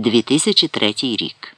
2003 рік.